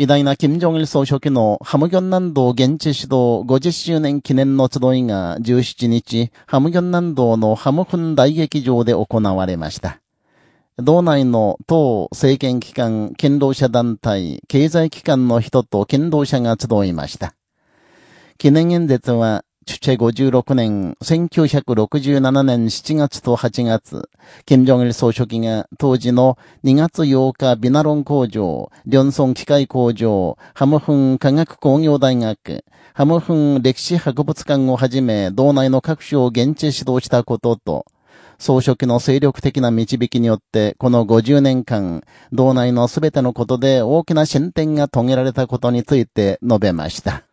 偉大な金正日総書記のハムギョン南道現地指導50周年記念の集いが17日、ハムギョン南道のハムフン大劇場で行われました。道内の党政権機関、勤労者団体、経済機関の人と勤労者が集いました。記念演説は、チュチェ56年、1967年7月と8月、金正日総書記が当時の2月8日ビナロン工場、リョンソン機械工場、ハムフン科学工業大学、ハムフン歴史博物館をはじめ、道内の各所を現地指導したことと、総書記の精力的な導きによって、この50年間、道内のすべてのことで大きな進展が遂げられたことについて述べました。